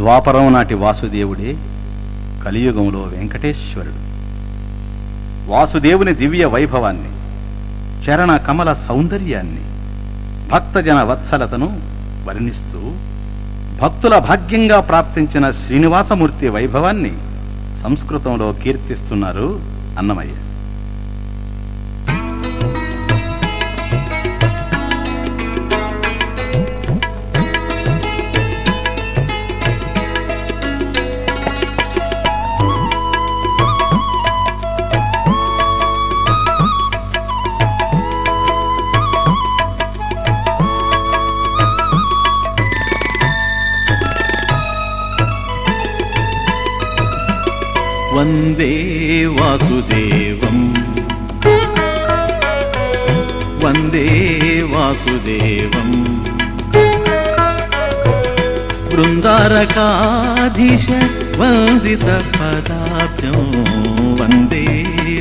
ద్వాపరం నాటి వాసుదేవుడే కలియుగంలో వెంకటేశ్వరుడు. వాసుదేవుని దివ్య వైభవాన్ని చరణ కమల సౌందర్యాన్ని భక్తజన వత్సలతను వర్ణిస్తూ భక్తుల భాగ్యంగా ప్రాప్తించిన శ్రీనివాసమూర్తి వైభవాన్ని సంస్కృతంలో కీర్తిస్తున్నారు అన్నమయ్య. वन्दे वासुदेवम्। वन्दे वासुदेवम्। वृन्दारकाधिश वन्दितपदाब्जो वन्दे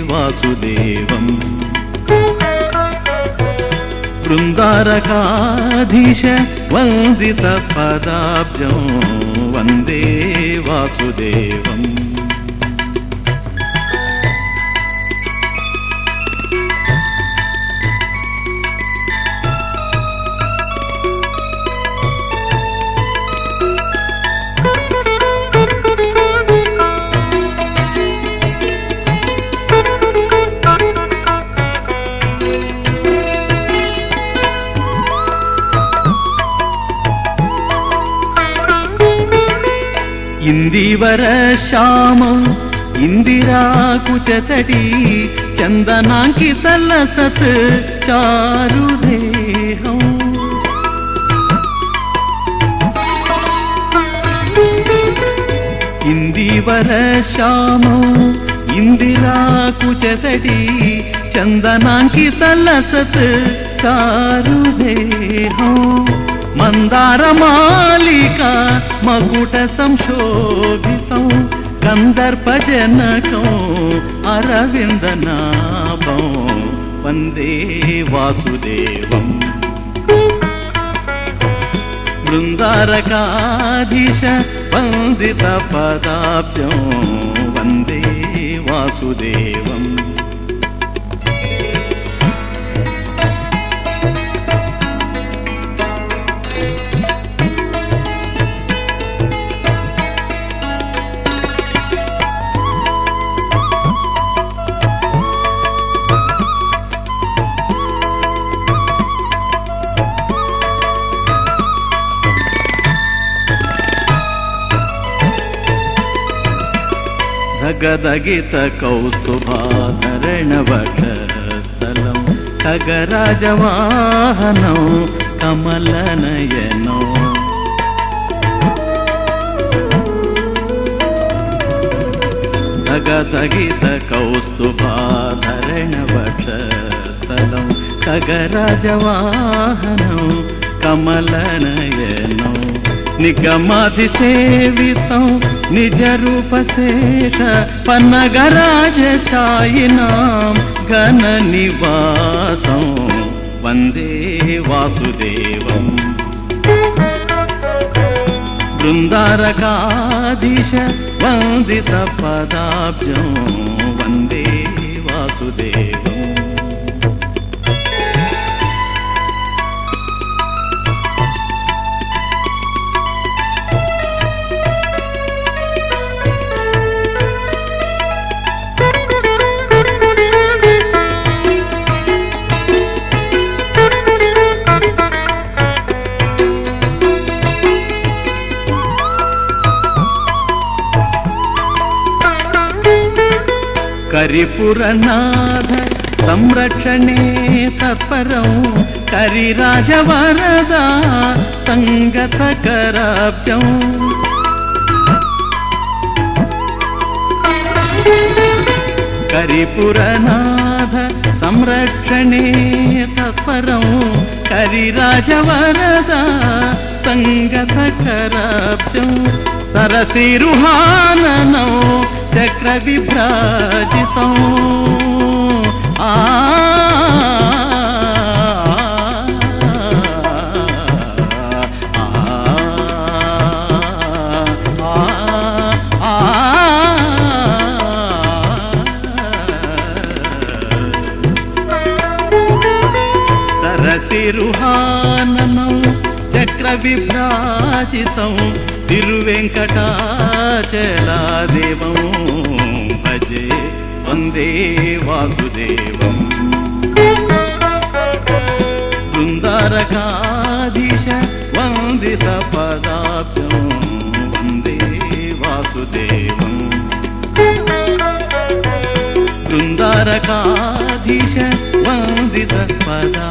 वासुदेवम्। वृन्दारकाधिश वन्दतपदाब्जो वन्दे वासुदेवम्। ఇందివర వాసుదేవం ఇందివర శ్యామం ఇందిరాకుచతడి చందనాంకిత లసత్ చారుదేహం ఇందివర శ్యామం ఇందిరాకుచతడి చందనాంకిత లసత్ చారుదేహం చారు దేహం. సంశోభితం కందర్పజనకం అరవిందనాభం వందే వాసుదేవం. బృందారకాధీశ వందిత పదాబ్జం. వందే వాసుదేవం. ధగదగిత కౌస్తుభాధరణ వక్షస్థలం ఖగరాజవాహనం కమలనయనో. ధగదగిత కౌస్తుభాధరణ వక్షస్థలం ఖగరాజవాహనం కమలనయనో. నిగమాధిసేవితం నిజ రూపశేష పన్నగరాజశాయినాం ఘన నివాసం. వందే వాసుదేవం. బృందారకాధీశ వందిత करिपुरनाथ संरक्षणे तत्परौ करिराजवरदा सङ्गतकराब्जौ करिपुरनाथ संरक्षणे तत्परौ करिराजवरदा सङ्गतकराब्जौ सरसिरुहाननौ చక్ర విభ్రాజిత. సరసి సరసిరుహానం చక్ర విభ్రాజిత. తిరువెంకటాచలాదేవం భజే వందే వాసుదేవం. బృందారకాధీశ వందిత పదాబ్జం వందే వాసుదేవం. బృందారకాధీశ వందిత పదా